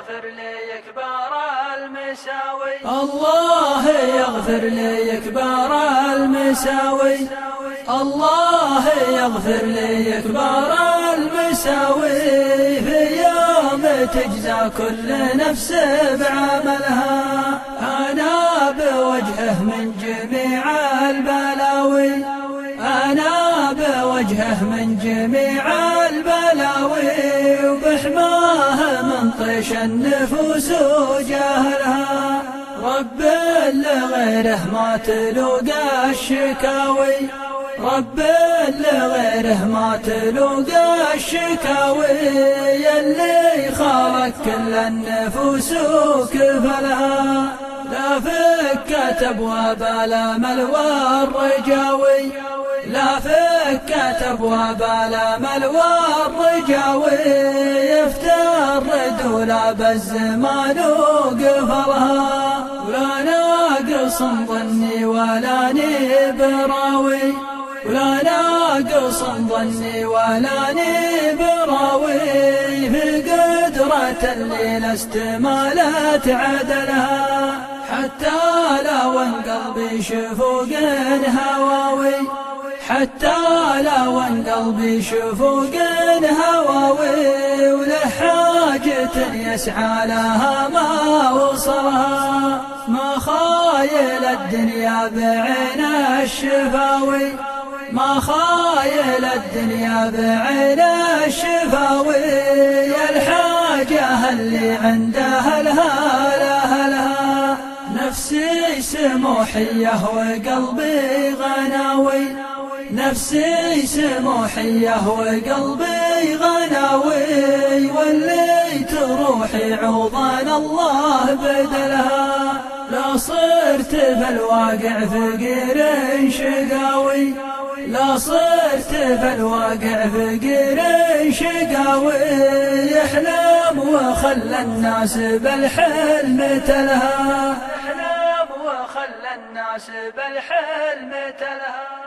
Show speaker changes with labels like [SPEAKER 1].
[SPEAKER 1] يغفر لي كبار المساوي
[SPEAKER 2] الله يغفر لي كبار المساوي الله يغفر لي كبار المساوي في يوم تجزى كل نفس بعملها. أنا بوجهه من جميع البلاوي. أنا بوجهه من جميع البلاوي. وبحماه طيش النفوس وجهلها رب لغيره ما تلوقى الشكاوي. رب لغيره ما تلوقى الشكاوي. اللي خلق كل النفوس وكفلها. لا فكت أبواب الامل والرجاوي لا فكت أبواب الامل والرجاوي يفترد دولاب الزمان وقفلها ولا ناقص ظني ولا نبراوي. ولا ناقص ظني ولا نبراوي. في قدرة اللي لست مالت عدلها حتى لو قلبي شفوق هواوي. حتى لو ان قلبي شفوق هواوي. يسعى لها ما وصلها ما خايل الدنيا بعين الشفاوي. ما خايل الدنيا بعين الشفاوي. الحاجة اللي عندها لها لها لها نفسي سموحية وقلبي غناوي. نفسي سموحية وقلبي غناوي. روحي عوضان الله بدلها. لا صرت في الواقع فقير شقاوي. لا صرت في الواقع فقير شقاوي. يحلم وخلى الناس بالحلم تلها.
[SPEAKER 1] احلام وخلى الناس بالحلم تلهى